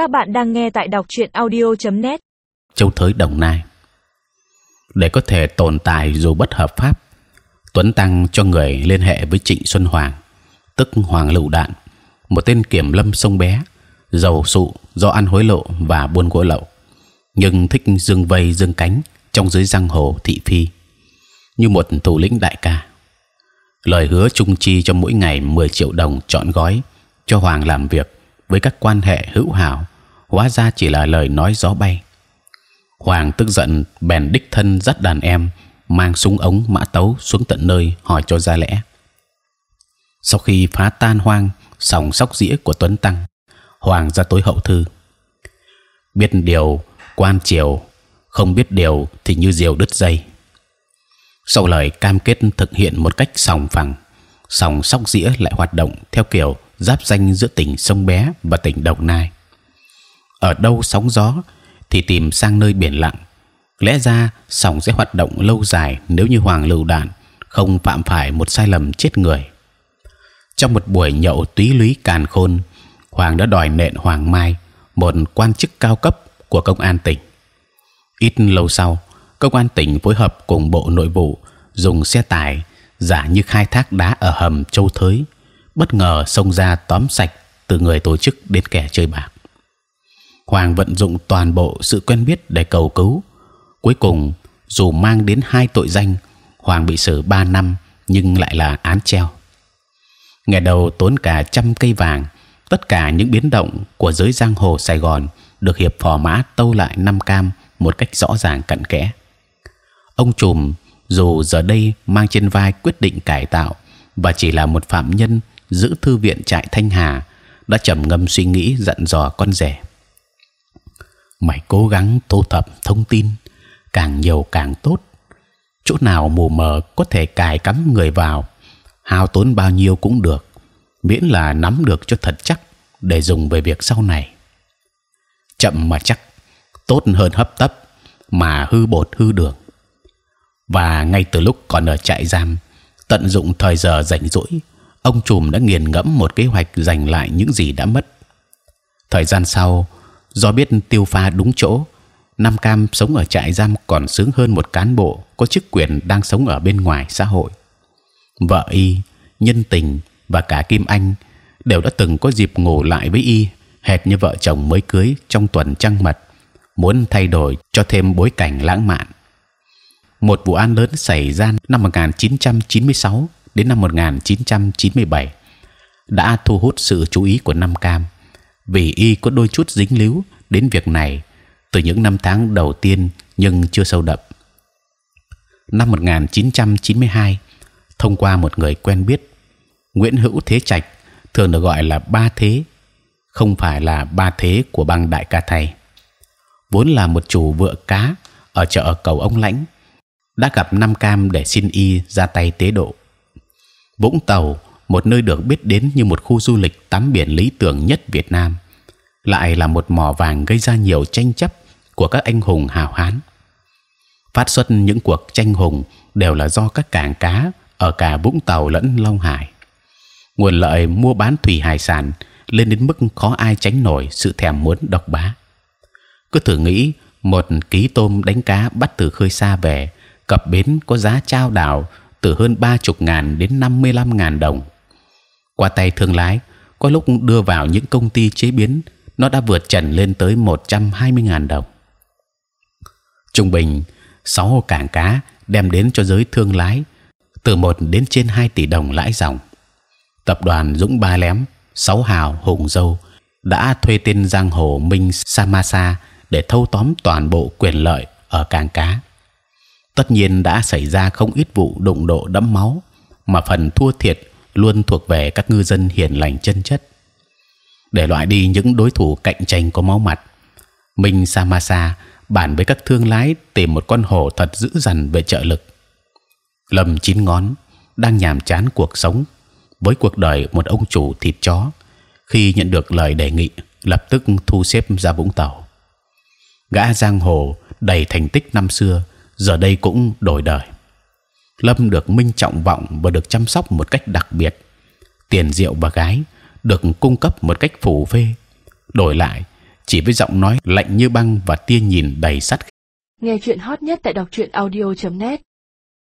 Các bạn đang nghe tại đọc truyện audio.net. Châu Thới Đồng Nai. Để có thể tồn tại dù bất hợp pháp, Tuấn Tăng cho người liên hệ với Trịnh Xuân Hoàng, tức Hoàng Lựu Đạn, một tên kiểm lâm sông bé, giàu sụ do ăn hối lộ và buôn gỗ lậu, nhưng thích dương vây dương cánh trong dưới giang hồ thị phi, như một thủ lĩnh đại ca. Lời hứa trung chi cho mỗi ngày 10 triệu đồng chọn gói cho Hoàng làm việc với các quan hệ hữu hảo, hóa ra chỉ là lời nói gió bay. Hoàng tức giận bèn đích thân dắt đàn em mang súng ống mã tấu xuống tận nơi hỏi cho ra lẽ. Sau khi phá tan hoang sòng sóc dĩa của Tuấn Tăng, Hoàng ra tối hậu thư. Biết điều quan triều, không biết điều thì như diều đứt dây. Sau lời cam kết thực hiện một cách sòng phẳng, sòng sóc dĩa lại hoạt động theo kiểu giáp danh giữa tỉnh sông bé và tỉnh đồng nai. Ở đâu sóng gió thì tìm sang nơi biển lặng. Lẽ ra sòng sẽ hoạt động lâu dài nếu như Hoàng Lưu Đạn không phạm phải một sai lầm chết người. Trong một buổi nhậu túy lúy càn khôn, Hoàng đã đòi nện Hoàng Mai, một quan chức cao cấp của công an tỉnh. Ít lâu sau, công an tỉnh phối hợp cùng bộ nội vụ dùng xe tải giả như khai thác đá ở hầm châu thới bất ngờ xông ra tóm sạch từ người tổ chức đến kẻ chơi bạc. Hoàng vận dụng toàn bộ sự quen biết để cầu cứu. Cuối cùng, dù mang đến hai tội danh, Hoàng bị xử 3 năm nhưng lại là án treo. Ngày đầu tốn cả trăm cây vàng, tất cả những biến động của giới giang hồ Sài Gòn được hiệp phò mã tâu lại năm cam một cách rõ ràng cặn kẽ. Ông trùm dù giờ đây mang trên vai quyết định cải tạo và chỉ là một phạm nhân giữ thư viện trại Thanh Hà đã trầm ngâm suy nghĩ dặn dò con rể. Mày cố gắng thu thập thông tin, càng nhiều càng tốt. Chỗ nào mù mờ có thể cài cắm người vào, hao tốn bao nhiêu cũng được, miễn là nắm được cho thật chắc để dùng về việc sau này. Chậm mà chắc, tốt hơn hấp tấp mà hư bột hư đường. Và ngay từ lúc còn ở trại giam, tận dụng thời giờ rảnh rỗi ông trùm đã nghiền ngẫm một kế hoạch giành lại những gì đã mất. Thời gian sau, do biết tiêu pha đúng chỗ, Nam Cam sống ở trại giam còn sướng hơn một cán bộ có chức quyền đang sống ở bên ngoài xã hội. Vợ y, nhân tình và cả Kim Anh đều đã từng có dịp ngủ lại với y, hệt như vợ chồng mới cưới trong tuần trăng mật, muốn thay đổi cho thêm bối cảnh lãng mạn. Một vụ án lớn xảy ra năm 1996 đến năm 1997 đã thu hút sự chú ý của Nam Cam vì y có đôi chút dính líu đến việc này từ những năm tháng đầu tiên nhưng chưa sâu đậm. Năm 1992, thông qua một người quen biết, Nguyễn Hữu Thế Trạch thường được gọi là Ba Thế, không phải là Ba Thế của băng Đại Ca thầy vốn là một chủ vựa cá ở chợ cầu ông lãnh, đã gặp Nam Cam để xin y ra tay tế độ. Vũng Tàu, một nơi được biết đến như một khu du lịch tắm biển lý tưởng nhất Việt Nam, lại là một mỏ vàng gây ra nhiều tranh chấp của các anh hùng hào hán. Phát xuất những cuộc tranh hùng đều là do các cảng cá ở cả Vũng Tàu lẫn Long Hải. Nguồn lợi mua bán thủy hải sản lên đến mức khó ai tránh nổi sự thèm muốn độc bá. Cứ thử nghĩ một ký tôm đánh cá bắt từ khơi xa về cập bến có giá trao đảo từ hơn ba chục ngàn đến 55 ngàn đồng. Qua tay thương lái, có lúc đưa vào những công ty chế biến, nó đã vượt trần lên tới 120 ngàn đồng. Trung bình, 6 cảng cá đem đến cho giới thương lái từ 1 đến trên 2 tỷ đồng lãi dòng. Tập đoàn Dũng Ba Lém, Sáu Hào, Hùng Dâu đã thuê tên giang hồ Minh Samasa để thâu tóm toàn bộ quyền lợi ở cảng cá tất nhiên đã xảy ra không ít vụ đụng độ đẫm máu, mà phần thua thiệt luôn thuộc về các ngư dân hiền lành chân chất. Để loại đi những đối thủ cạnh tranh có máu mặt, Minh Samasa bàn với các thương lái tìm một con hổ thật dữ dằn về trợ lực. Lâm chín ngón đang nhàm chán cuộc sống với cuộc đời một ông chủ thịt chó. Khi nhận được lời đề nghị, lập tức thu xếp ra Vũng Tàu. Gã giang hồ đầy thành tích năm xưa giờ đây cũng đổi đời. Lâm được minh trọng vọng và được chăm sóc một cách đặc biệt. Tiền rượu và gái được cung cấp một cách phủ phê. Đổi lại, chỉ với giọng nói lạnh như băng và tia nhìn đầy sắt Nghe chuyện hot nhất tại đọc truyện audio.net